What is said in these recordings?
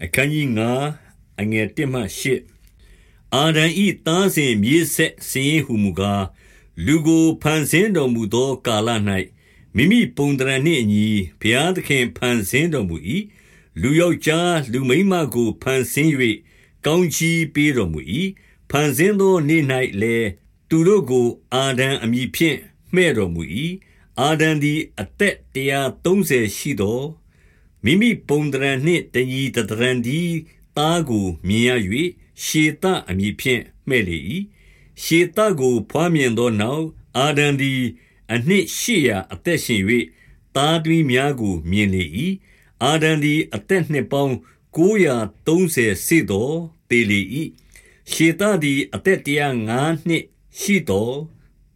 အခန်းကြီး9အငယ်1မှ8အာဒံဤသားစဉ်မြေဆက်စည်ဟုမူကားလူကိုဖန်ဆင်းတော်မူသောကာလ၌မိမိပုံတရံနှင့်အညီဘုရားသခင်ဖန်ဆင်းတော်မူ၏လူယောက်ျားလူမိန်းမကိုဖန်ဆင်း၍ကောင်းချီးပေးတော်မူ၏ဖန်ဆင်းသောနေ့၌လည်းသူတို့ကို အာဒံအမည်ဖြင့်မှဲ့တော်မူ၏အာဒံသည်အသက်130ရှိသော မိမိပုံတရံနှင့်တညီတတရံဒီသားကိုမြင်ရ၍ရှေတအမည်ဖြင့်မှဲ့လေ၏ရှေတကိုဖွားမြင်သောနောက်အာဒံသည်အနှစ်800အသက်ရှင်၍သားသမီးများကိုမြင်လေ၏အာဒံသည်အသက်နှစ်ပေါင်း930စေသောတေလေ၏ရှေတသည်အသက်105နှစ်ရှိသော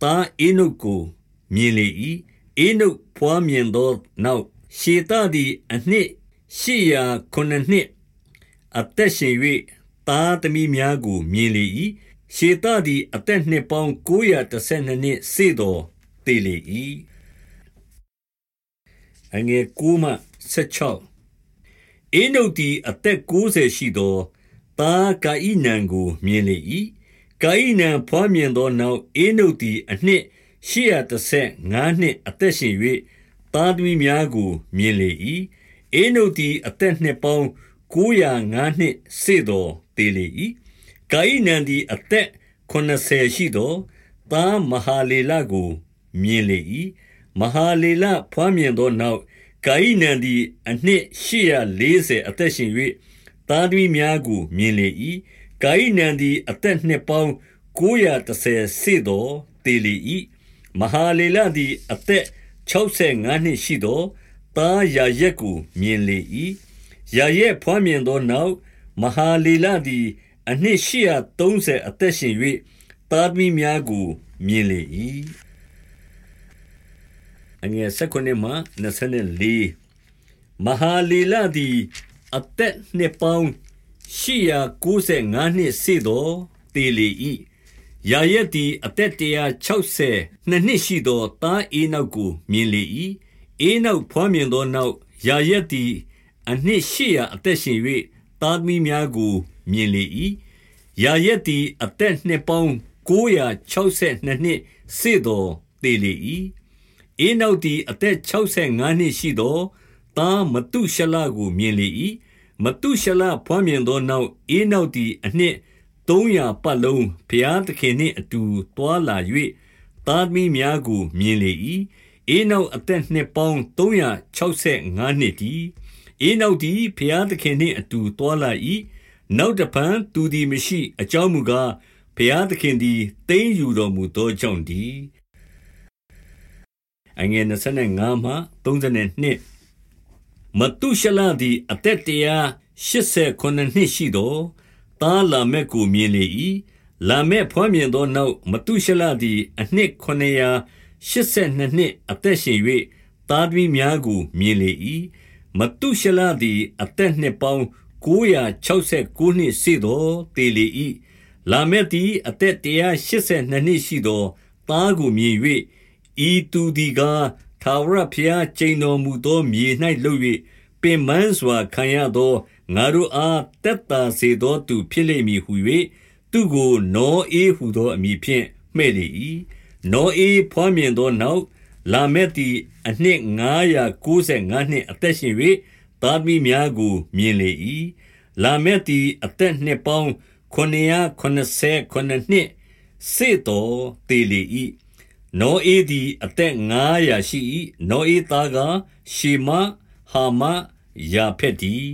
သားအေနုကိုမြင်လေ၏အေနုဖွားမြင်သောနောက် ရှေတသည်အနှစ်800ခုနှစ်အသက်ရှင်၍သားသမီးများကို မြင်လေ၏ရှေတသည်အသက်နှစ်ပေါင်း912နှစ်စေသောတေလေ၏အငယ်9မှ16အေနုသည်အသက်90ရှိသောသားကာဣနန်ကို မြင်လေ၏ကာဣနန်ဖွားမြင်သောနောက်အေနုသည်အနှစ်835နှစ်အသက်ရှင်၍ သားသမီးများကို မြင်လေ၏အေနုသည် အသက်နှစ်ပေါင်း905နှစ်စေသောတေလေ၏ကာဣနန်သည် အသက်80ရှိသောသားမဟာလေလကို မြင်လေ၏မဟာလေလဖွားမြင်သောနောက် ကာဣနန်သည် အနှစ်840အသက်ရှင်၍သားသမီးများကို မြင်လေ၏ကာဣနန်သည် အသက်နှစ်ပေါင်း930စေသောတေလေ၏မဟာလေလသည် အသက် 65နှစ်ရှိသောသားယာရက်ကိုမြင်လေ၏ယာရက်ဖွားမြင်သောနောက်မဟာလေလသည် အနှစ်830အသက်ရှင်၍သားသမီးများကိုမြင်လေ၏အငယ်16မှ24မဟာလေလသည် အသက်နှစ်ပေါင်း895နှစ်စေသောတေလေ၏ ယာရက်သည် အသက်160နှစ်နှစ်ရှိသော သားအေနောက်ကို မြင်လေ၏အေနောက်ဖွားမြင်သောနောက် ယာရက်သည် အနှစ်800အသက်ရှင်၍သားသမီးများကို မြင်လေ၏ယာရက်သည် အသက်နှစ်ပေါင်း962နှစ်စေသောတေလေ၏အေနောက်သည် အသက်65နှစ်ရှိသောသားမတုရှလကို မြင်လေ၏မတုရှလဖွားမြင်သောနောက်အေနောက်သည် အနှစ် 300ပတ်လုံးဘုရားသခင်နှင့်အတူတွာလာ၍သားသမီးများကို မြင်လေ၏အေနောက်အသက်နှစ်ပေါင်း365နှစ်တည်းအေနောက်သည်ဘုရားသခင်နှင့်အတူတွာလာ၏နောက်တပံသူသည်မရှိ အကြောင်းမူကားဘုရားသခင်သည်တိမ့်ယူတော်မူသောကြောင့်တည်းအငယ်25မှ32မတုရှလသည်အသက်တရား89နှစ်ရှိသော သားလာမက်ကိုမြင်လေ၏လာမက်ဖွားမြင်သောနောက်မတုရှလသည် အနှစ်982နှစ်အသက်ရှင်၍သားသမီးများကိုမြင်လေ၏မတုရှလသည် အသက်နှစ်ပေါင်း969နှစ်ရှိသောတေလေ၏လာမက်သည် အသက်182နှစ်ရှိသောသားကိုမြင်၍ဤသူသည်ကားထာဝရဘုရားကျိန်တော်မူသောမြေ၌လှုပ်၍ ပင်ပန်းစွာခံရသော ငါတို့အား သက်သာစေသောသူ ဖြစ်လိမ့်မည်ဟု၍သူ့ကို နောအေးဟုသောအမည်ဖြင့် မှဲ့လေ၏နောအေးဖွားမြင်သောနောက် လာမက်သည် အနှစ်995နှစ် အသက်ရှင်၍သားသမီးများကို မြင်လေ၏လာမက်သည် အသက်နှစ်ပေါင်း989နှစ်စေတော်တည်လေ၏နောအေးသည် အသက်900ရှိ၏နောအေးသားကရှေမ ဟာမယာဖက်တည်း